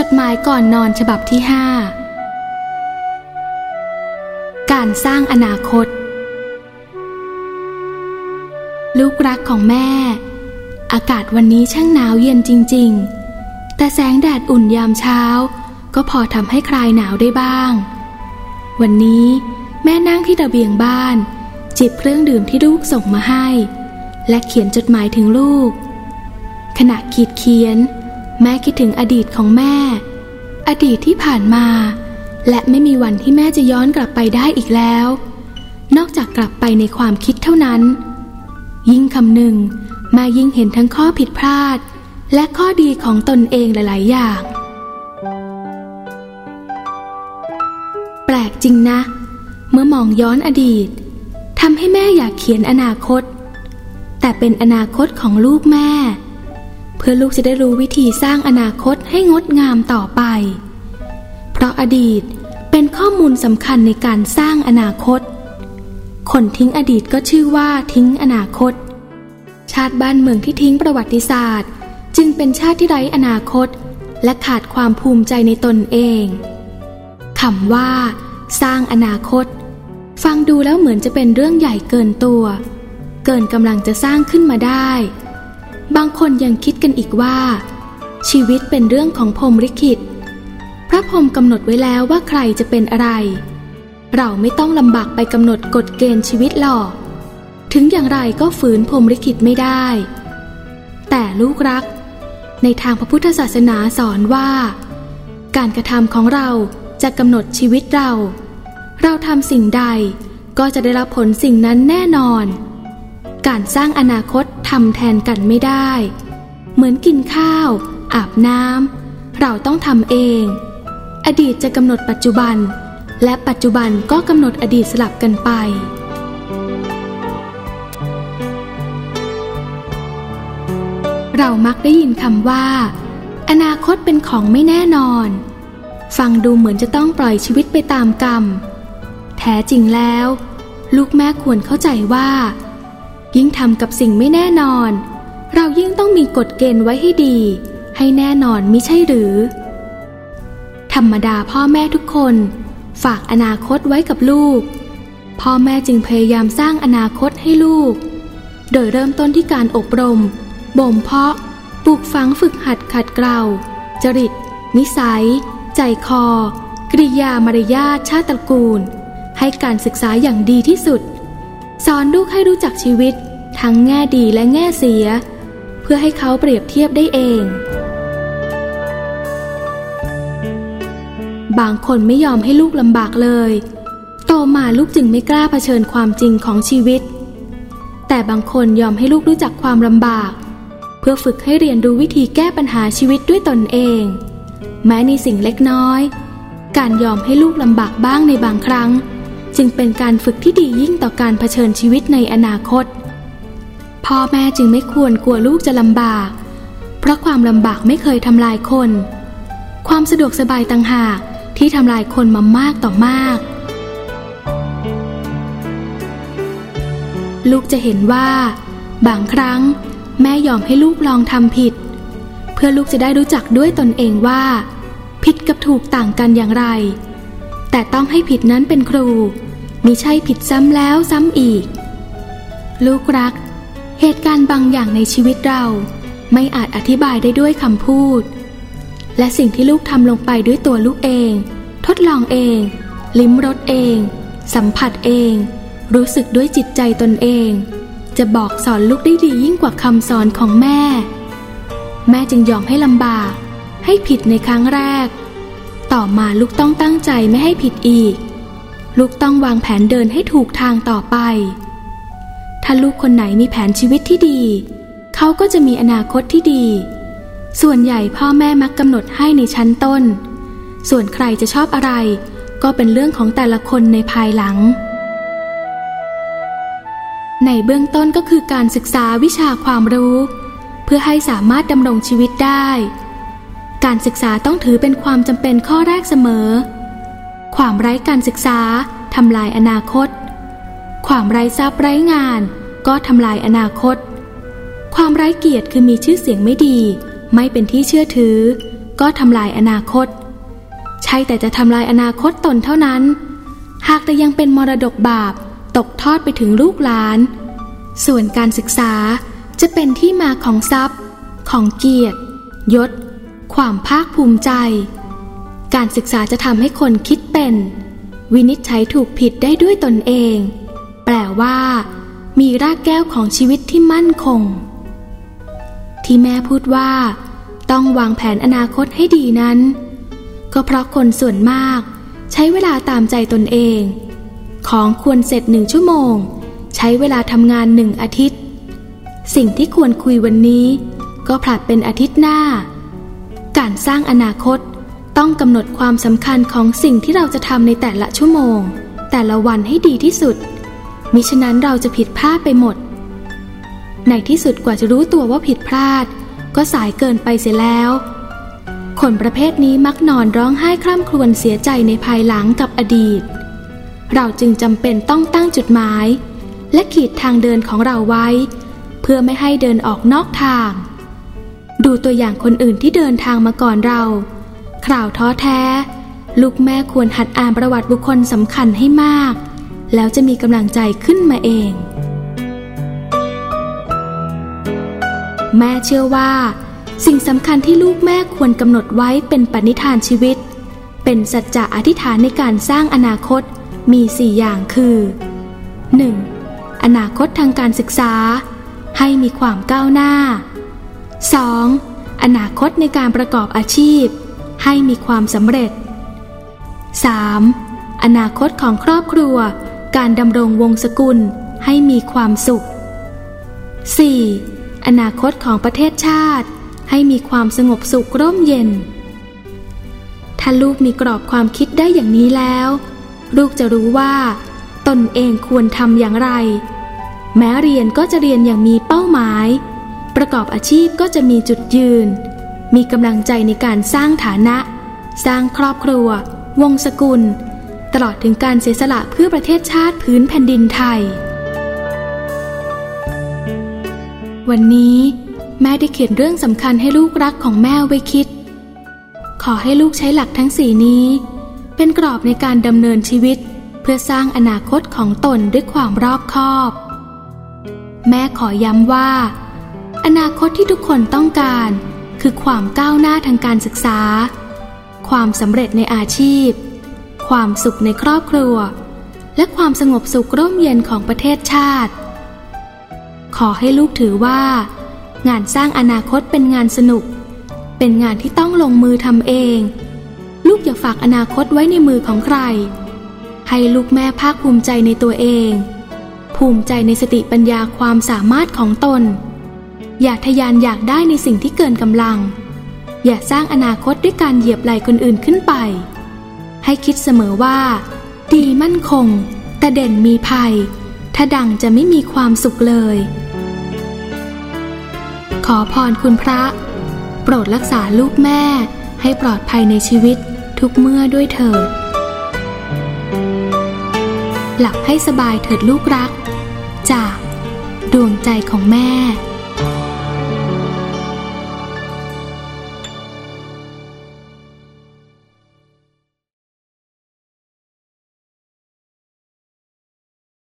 จดหมายก่อนนอนฉบับที่ห้าการสร้างอนาคต ลูกรักของแม่ อากาศวันนี้ช่างหนาวเย็นจริง ๆ แต่แสงแดดอุ่นยามเช้า ก็พอทำให้คลายหนาวได้บ้าง วันนี้แม่นั่งที่ระเบียงบ้าน จิบเครื่องดื่มที่ลูกส่งมาให้ และเขียนจดหมายถึงลูก ขณะขีดเขียน แม่คิดถึงอดีตของแม่ อดีตที่ผ่านมา และไม่มีวันที่แม่จะย้อนกลับไปได้อีกแล้ว นอกจากกลับไปในความคิดเท่านั้น ยิ่งคำหนึ่งแม่ยิ่งเห็นทั้งข้อผิดพลาด และข้อดีของตนเองหลาย ๆ อย่าง แปลกจริงนะ เมื่อมองย้อนอดีตทำให้แม่อยากเขียนอนาคต แต่เป็นอนาคตของลูกแม่ เพื่อลูกจะได้รู้วิธีสร้างอนาคตให้งดงามต่อไป เพราะอดีตเป็นข้อมูลสำคัญในการสร้างอนาคต คนทิ้งอดีตก็ชื่อว่าทิ้งอนาคต ชาติบ้านเมืองที่ทิ้งประวัติศาสตร์ จึงเป็นชาติที่ไร้อนาคต และขาดความภูมิใจในตนเองคำว่า สร้างอนาคต ฟังดูแล้วเหมือนจะเป็นเรื่องใหญ่เกินตัว เกินกำลังจะสร้างขึ้นมาได้ บางคนยังคิดกันอีกว่า ชีวิตเป็นเรื่องของพรหมลิขิต พระพรหมกำหนดไว้แล้วว่าใครจะเป็นอะไร เราไม่ต้องลำบากไปกำหนดกฎเกณฑ์ชีวิตหรอก ถึงอย่างไรก็ฝืนพรหมลิขิตไม่ได้ แต่ลูกรัก ในทางพระพุทธศาสนาสอนว่า การกระทำของเราจะกำหนดชีวิตเรา เราทำสิ่งใดก็จะได้รับผลสิ่งนั้นแน่นอน การสร้างอนาคตทำแทนกันไม่ได้ เหมือนกินข้าว อาบน้ำเราต้องทำเอง อดีตจะกำหนดปัจจุบัน และปัจจุบันก็กำหนดอดีตสลับกันไป เรามักได้ยินคำว่า อนาคตเป็นของไม่แน่นอน ฟังดูเหมือนจะต้องปล่อยชีวิตไปตามกรรม แท้จริงแล้ว ลูกแม่ควรเข้าใจว่า ยิ่งทำกับสิ่งไม่แน่นอน เรายิ่งต้องมีกฎเกณฑ์ไว้ให้ดี ให้แน่นอนมิใช่หรือ ธรรมดาพ่อแม่ทุกคน ฝากอนาคตไว้กับลูก พ่อแม่จึงพยายามสร้างอนาคตให้ลูก โดยเริ่มต้นที่การอบรม บ่มเพาะ ปลูกฝังฝึกหัดขัดเกลาจริต นิสัย ใจคอ กริยามารยาทชาติตระกูล ให้การศึกษาอย่างดีที่สุดสอนลูกให้รู้จักชีวิต ทั้งแง่ดีและแง่เสีย เพื่อให้เขาเปรียบเทียบได้เอง บางคนไม่ยอมให้ลูกลำบากเลย โตมาลูกจึงไม่กล้าเผชิญความจริงของชีวิต แต่บางคนยอมให้ลูกรู้จักความลำบาก เพื่อฝึกให้เรียนรู้วิธีแก้ปัญหาชีวิตด้วยตนเอง แม้ในสิ่งเล็กน้อย การยอมให้ลูกลำบากบ้างในบางครั้ง จึงเป็นการฝึกที่ดียิ่งต่อการเผชิญชีวิตในอนาคต พ่อแม่จึงไม่ควรกลัวลูกจะลำบาก เพราะความลำบากไม่เคยทำลายคน ความสะดวกสบายต่างหากที่ทำลายคนมามากต่อมาก ลูกจะเห็นว่า บางครั้ง แม่ยอมให้ลูกลองทำผิด เพื่อลูกจะได้รู้จักด้วยตนเองว่า ผิดกับถูกต่างกันอย่างไร แต่ต้องให้ผิดนั้นเป็นครูมิใช่ผิดซ้ำแล้วซ้ำอีก ลูกรัก เหตุการณ์บางอย่างในชีวิตเราไม่อาจอธิบายได้ด้วยคำพูด และสิ่งที่ลูกทำลงไปด้วยตัวลูกเอง ทดลองเอง ลิ้มรสเอง สัมผัสเอง รู้สึกด้วยจิตใจตนเอง จะบอกสอนลูกได้ดียิ่งกว่าคำสอนของแม่ แม่จึงยอมให้ลำบาก ให้ผิดในครั้งแรก ต่อมาลูกต้องตั้งใจไม่ให้ผิดอีก ลูกต้องวางแผนเดินให้ถูกทางต่อไป ถ้าลูกคนไหนมีแผนชีวิตที่ดี เขาก็จะมีอนาคตที่ดี ส่วนใหญ่พ่อแม่มักกำหนดให้ในชั้นต้น ส่วนใครจะชอบอะไร ก็เป็นเรื่องของแต่ละคนในภายหลัง ในเบื้องต้นก็คือการศึกษาวิชาความรู้ เพื่อให้สามารถดำรงชีวิตได้ การศึกษาต้องถือเป็นความจำเป็นข้อแรกเสมอ ความไร้การศึกษาทำลายอนาคต ความไร้ทรัพย์ไร้งาน ก็ทำลายอนาคต ความไร้เกียรติคือมีชื่อเสียงไม่ดี ไม่เป็นที่เชื่อถือ ก็ทำลายอนาคต ใช่แต่จะทำลายอนาคตตนเท่านั้น หากแต่ยังเป็นมรดกบาปตกทอดไปถึงลูกหลาน ส่วนการศึกษาจะเป็นที่มาของทรัพย์ ของเกียรติ ยศ ความภาคภูมิใจ การศึกษาจะทำให้คนคิดเป็น วินิจฉัยถูกผิดได้ด้วยตนเอง ว่า มีรากแก้วของชีวิตที่มั่นคง ที่แม่พูดว่า ต้องวางแผนอนาคตให้ดีนั้น ก็เพราะคนส่วนมาก ใช้เวลาตามใจตนเอง ของควรเสร็จหนึ่งชั่วโมง ใช้เวลาทำงานหนึ่งอาทิตย์ สิ่งที่ควรคุยวันนี้ ก็ผลัดเป็นอาทิตย์หน้า การสร้างอนาคตต้องกำหนดความสำคัญของสิ่งที่เราจะทำในแต่ละชั่วโมง แต่ละวันให้ดีที่สุด มิฉะนั้นเราจะผิดพลาดไปหมด ในที่สุดกว่าจะรู้ตัวว่าผิดพลาด ก็สายเกินไปเสียแล้ว คนประเภทนี้มักนอนร้องไห้คร่ำครวญเสียใจในภายหลังกับอดีต เราจึงจำเป็นต้องตั้งจุดหมาย และขีดทางเดินของเราไว้ เพื่อไม่ให้เดินออกนอกทาง ดูตัวอย่างคนอื่นที่เดินทางมาก่อนเราข่าวท้อแท้ ลูกแม่ควรหัดอ่านประวัติบุคคลสำคัญให้มาก แล้วจะมีกำลังใจขึ้นมาเอง แม่เชื่อว่า สิ่งสำคัญที่ลูกแม่ควรกำหนดไว้เป็นปณิธานชีวิต เป็นสัจจะอธิษฐานในการสร้างอนาคตมีสี่อย่างคือ 1. อนาคตทางการศึกษา ให้มีความก้าวหน้า 2. อนาคตในการประกอบอาชีพ ให้มีความสำเร็จ 3. อนาคตของครอบครัว การดำรงวงศกุลให้มีความสุข 4. อนาคตของประเทศชาติให้มีความสงบสุขร่มเย็น ถ้าลูกมีกรอบความคิดได้อย่างนี้แล้ว ลูกจะรู้ว่า ตนเองควรทำอย่างไร แม้เรียนก็จะเรียนอย่างมีเป้าหมาย ประกอบอาชีพก็จะมีจุดยืน มีกำลังใจในการสร้างฐานะ สร้างครอบครัว วงศกุล ตลอดถึงการเสียสละเพื่อประเทศชาติพื้นแผ่นดินไทย วันนี้แม่ได้เขียนเรื่องสำคัญให้ลูกรักของแม่ไว้คิด ขอให้ลูกใช้หลักทั้งสี่นี้ เป็นกรอบในการดำเนินชีวิต เพื่อสร้างอนาคตของตนด้วยความรอบคอบ แม่ขอย้ำว่า อนาคตที่ทุกคนต้องการ คือความก้าวหน้าทางการศึกษา ความสำเร็จในอาชีพ ความสุขในครอบครัว และความสงบสุขร่มเย็นของประเทศชาติ ขอให้ลูกถือว่า งานสร้างอนาคตเป็นงานสนุก เป็นงานที่ต้องลงมือทำเอง ลูกอย่าฝากอนาคตไว้ในมือของใคร ให้ลูกแม่ภาคภูมิใจในตัวเอง ภูมิใจในสติปัญญาความสามารถของตน อย่าทยานอยากได้ในสิ่งที่เกินกำลัง อย่าสร้างอนาคตด้วยการเหยียบไหล่คนอื่นขึ้นไป ให้คิดเสมอว่า ดีมั่นคง แต่เด่นมีภัย ถ้าดังจะไม่มีความสุขเลย ขอพรคุณพระ โปรดรักษาลูกแม่ ให้ปลอดภัยในชีวิตทุกเมื่อด้วยเถิด หลับให้สบายเถิดลูกรัก จากดวงใจของแม่